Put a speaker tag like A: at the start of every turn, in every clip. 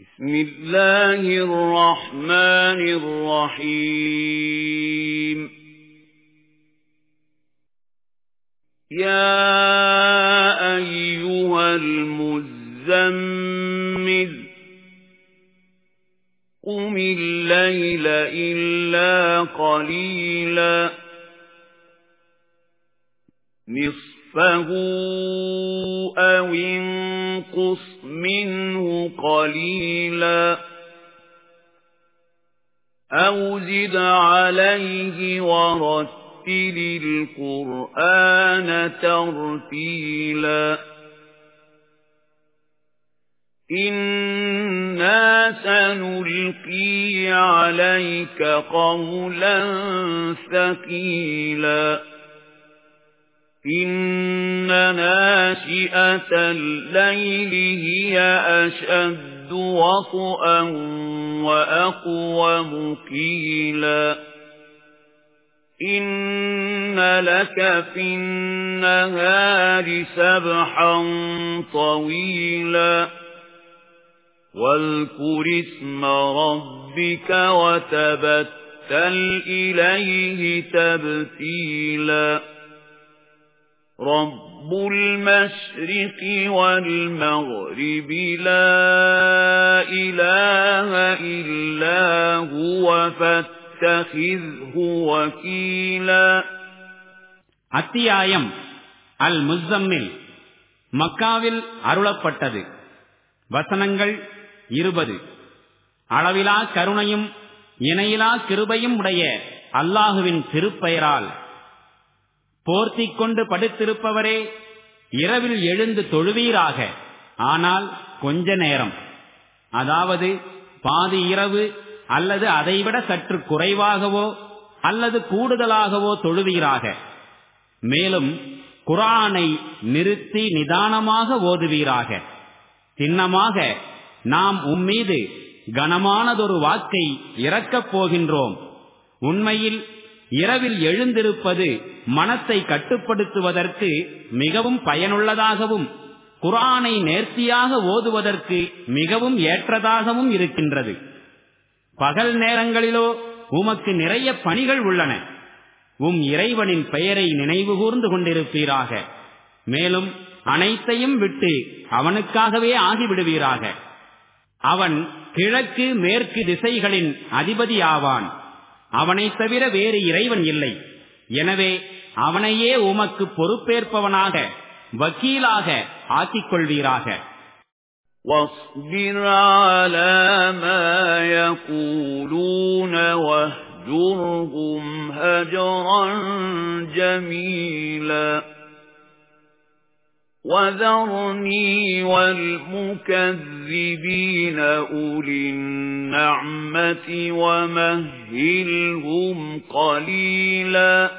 A: بسم الله الرحمن الرحيم. يا أيها المزمل قم الليل إلا قليلا. نصفه أو انقص منه قليلا. أو زد عليه ورتل القرآن ترتيلا. إنا سنلقي عليك قولا ثقيلا. إن ناشئة الليل هي أشد وطئا وأقوم قيلا إن لك في النهار سبحا طويلا واذكر اسم ربك وتبتل إليه تبتيلا رب المشرق والمغرب لا إله إلا هو فاتخذه وكيلا
B: அத்தியாயம் அல் முஸ்ஸம்மில் மக்காவில் அருளப்பட்டது வசனங்கள் இருபது அளவிலா கருணையும் இணையிலா கிருபையும் உடைய அல்லாஹுவின் திருப்பெயரால் போர்த்திக் கொண்டு படுத்திருப்பவரே இரவில் எழுந்து தொழுவீராக. ஆனால் கொஞ்ச நேரம். அதாவது பாதி இரவு அல்லது அதைவிட சற்று குறைவாகவோ அல்லது கூடுதலாகவோ தொழுவீராக. மேலும் குரானை நிறுத்தி நிதானமாக ஓதுவீராக. சின்னமாக நாம் உம்மீது கனமானதொரு வாக்கை இறக்கப் போகின்றோம். உண்மையில் இரவில் எழுந்திருப்பது மனத்தை கட்டுப்படுத்துவதற்கு மிகவும் பயனுள்ளதாகவும் குரானை நேர்த்தியாக ஓதுவதற்கு மிகவும் ஏற்றதாகவும் இருக்கின்றது. பகல் நேரங்களிலோ உமக்கு நிறைய பணிகள் உள்ளன. உம் இறைவனின் பெயரை நினைவுகூர்ந்து கொண்டிருப்பீராக. மேலும் அனைத்தையும் விட்டு அவனுக்காகவே ஆகிவிடுவீராக. அவன் கிழக்கு மேற்கு திசைகளின் அதிபதி ஆவான் அவனைத் தவிர வேறு இறைவன் இல்லை எனவே அவனையே உமக்கு பொறுப்பேற்பவனாக வக்கீலாக ஆக்கிக் கொள்வீராக
A: واصبر على ما يقولون واهجرهم هجرا جميلا وذرني والمكذبين أولي النعمة ومهلهم قليلا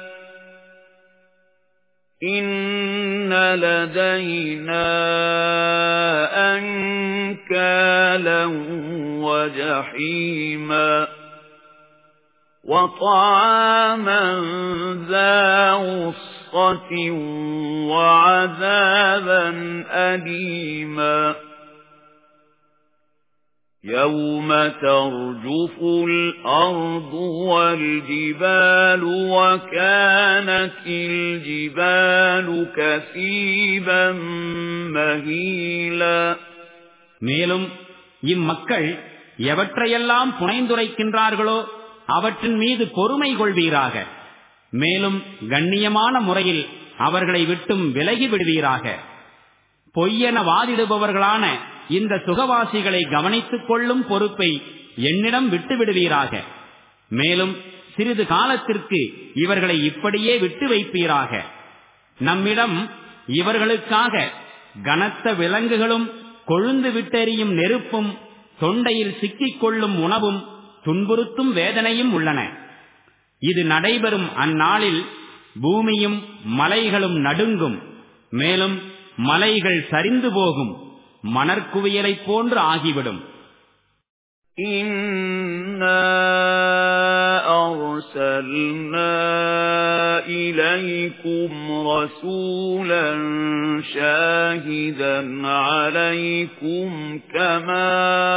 A: إن لدينا أنكالا وجحيما وطعاما ذا غصة وعذابا أليما يوم ترجف الأرض والجبال وكانت الجبال كثيبا مهيلا
B: மேலும் இம்மக்கள் எவற்றையெல்லாம் புனைந்துரைக்கின்றார்களோ அவற்றின் மீது பொறுமை கொள்வீராக மேலும் கண்ணியமான முறையில் அவர்களை விட்டும் விலகி விடுவீராக. பொய்யென வாதிடுபவர்களான இந்த சுகவாசிகளை கவனித்துக் கொள்ளும் பொறுப்பை என்னிடம் விட்டு விடுவீராக. மேலும் சிறிது காலத்திற்கு இவர்களை இப்படியே விட்டு வைப்பீராக. நம்மிடம் இவர்களுக்காக கனத்த விலங்குகளும் கொழுந்து விட்டெறியும் நெருப்பும் தொண்டையில் சிக்கிக் கொள்ளும் உணவும் துன்புறுத்தும் வேதனையும் உள்ளன. இது நடைபெறும் அந்நாளில் பூமியும் மலைகளும் நடுங்கும் மேலும் மலைகள் சரிந்து போகும் மணற்குவியலைப் போன்று ஆகிவிடும்
A: إنا أَرْسَلْنَا إِلَيْكُمْ رَسُولًا شَاهِدًا عَلَيْكُمْ كَمَا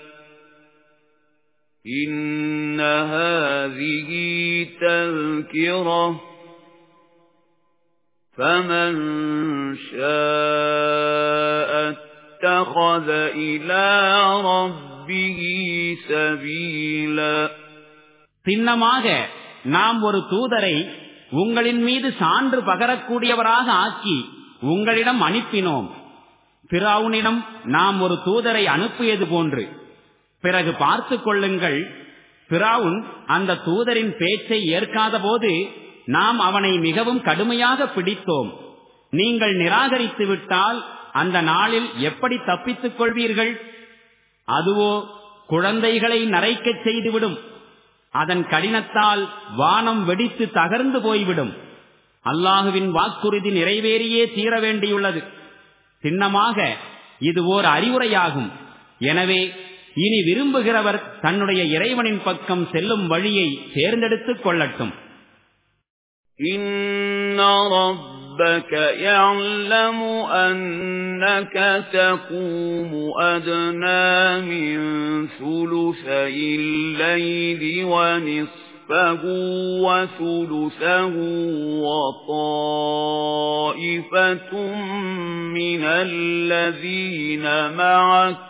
A: إِنَّ هَذِهِ تَذْكِرَةٌ فَمَن شَاءَ اتَّخَذَ إِلَى رَبِّهِ سَبِيلًا
B: சின்னமாக நாம் ஒரு தூதரை உங்களின் மீது சான்று பகரக்கூடியவராக ஆக்கி உங்களிடம் அனுப்பினோம் பிராவுனிடம் நாம் ஒரு தூதரை அனுப்பியது போன்று பிறகு பார்த்து கொள்ளுங்கள். பிராவுன் அந்த தூதரின் பேச்சை ஏற்காத போது நாம் அவனை மிகவும் கடுமையாக பிடித்தோம். நீங்கள் நிராகரித்து விட்டால் அந்த நாளில் எப்படி தப்பித்துக் கொள்வீர்கள்? அதுவோ குழந்தைகளை நரைக்கச் செய்துவிடும். அதன் கடினத்தால் வானம் வெடித்து தகர்ந்து போய்விடும். அல்லாஹுவின் வாக்குறுதி நிறைவேறியே தீர வேண்டியுள்ளது. சின்னமாக இது ஓர் அறிவுரையாகும். எனவே இனி விரும்புகிறவர் தன்னுடைய இறைவனின் பக்கம் செல்லும் வழியை தேர்ந்தெடுத்துக் கொள்ளட்டும்
A: رَبَّكَ يَعْلَمُ أَنَّكَ تَقُومُ أَدْنَى مِنْ ثُلُثَيِ اللَّيْلِ وَنِصْفَهُ وَثُلُثَهُ وَطَائِفَةٌ مِنَ الَّذِينَ مَعَكَ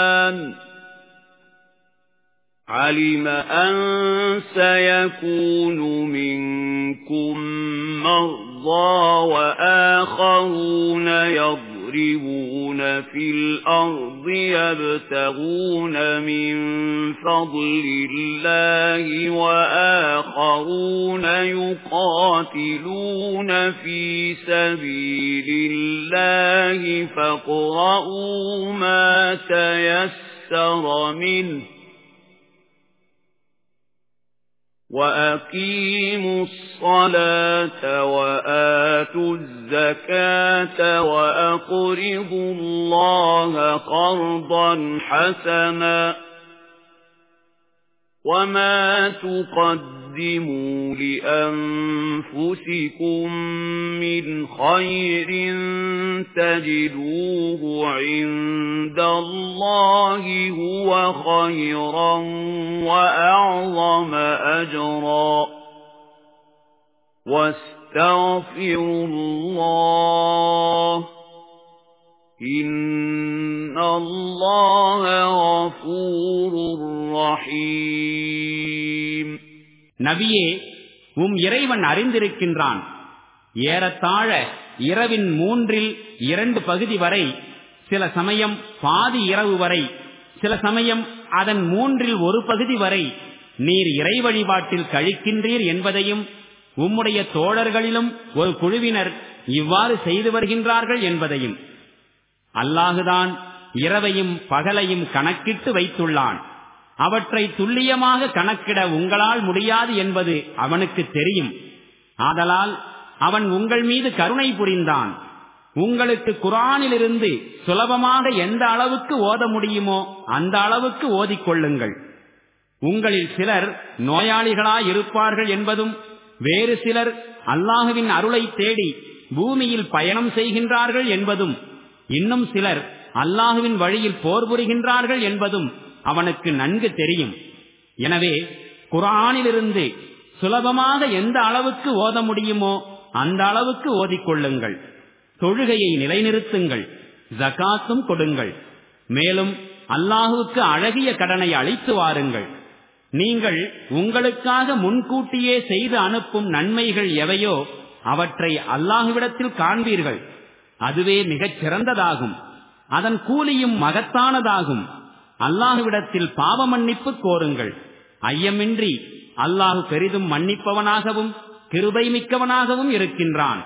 A: عَلِمَ أَن سَيَكُونُ مِنكُم مَّرْضَىٰ وَآخَرُونَ يَضْرِبُونَ فِي الْأَرْضِ يَبْتَغُونَ مِن فَضْلِ اللَّهِ وَآخَرُونَ يُقَاتِلُونَ فِي سَبِيلِ اللَّهِ فَاقْرَؤُوا مَا تَيَسَّرَ مِنْهُ وَأَقِيمُوا الصَّلَاةَ وَآتُوا الزَّكَاةَ وَأَقْرِضُوا اللَّهَ قَرْضًا حَسَنًا وَمَا تُقَدِّمُوا تُقَدِّمُوا لِأَنفُسِكُم مِّنْ خَيْرٍ تَجِدُوهُ عِندَ اللَّهِ هُوَ خَيْرًا وَأَعْظَمَ أَجْرًا وَاسْتَغْفِرُوا اللَّهَ إِنَّ اللَّهَ غَفُورٌ رَّحِيمٌ
B: நபியே உம் இறைவன் அறிந்திருக்கின்றான். ஏறத்தாழ இரவின் மூன்றில் இரண்டு பகுதி வரை சில சமயம் பாதி இரவு வரை சில சமயம் அதன் மூன்றில் ஒரு பகுதி வரை நீர் இறை வழிபாட்டில் கழிக்கின்றீர் என்பதையும் உம்முடைய தோழர்களிலும் ஒரு குழுவினர் இவ்வாறு செய்து வருகின்றார்கள் என்பதையும் அல்லாஹுதான் இரவையும் பகலையும் கணக்கிட்டு வைத்துள்ளான். அவற்றை துல்லியமாக கணக்கிட உங்களால் முடியாது என்பது அவனுக்கு தெரியும். ஆதலால் அவன் உங்கள் மீது கருணை புரிந்தான். உங்களுக்கு குரானிலிருந்து சுலபமாக எந்த அளவுக்கு ஓத முடியுமோ அந்த அளவுக்கு ஓதிக்கொள்ளுங்கள் உங்களில் சிலர் நோயாளிகளாயிருப்பார்கள் என்பதும் வேறு சிலர் அல்லாஹுவின் அருளை தேடி பூமியில் பயணம் செய்கின்றார்கள் என்பதும் இன்னும் சிலர் அல்லாஹுவின் வழியில் போர் புரிகின்றார்கள் என்பதும் அவனுக்கு நன்கு தெரியும். எனவே குரானிலிருந்து சுலபமாக எந்த அளவுக்கு ஓத முடியுமோ அந்த அளவுக்கு ஓதிக்கொள்ளுங்கள் தொழுகையை நிலைநிறுத்துங்கள். ஜகாத்தும் கொடுங்கள். மேலும் அல்லாஹுவுக்கு அழகிய கடனை அளித்து வாருங்கள். நீங்கள் உங்களுக்காக முன்கூட்டியே செய்து அனுப்பும் நன்மைகள் எவையோ அவற்றை அல்லாஹுவிடத்தில் காண்பீர்கள். அதுவே மிகச் சிறந்ததாகும் அதன் கூலியும் மகத்தானதாகும். அல்லாஹுவிடத்தில் பாவ மன்னிப்பு கோருங்கள். ஐயமின்றி அல்லாஹு பெரிதும் மன்னிப்பவனாகவும் கிருபை மிக்கவனாகவும் இருக்கின்றான்.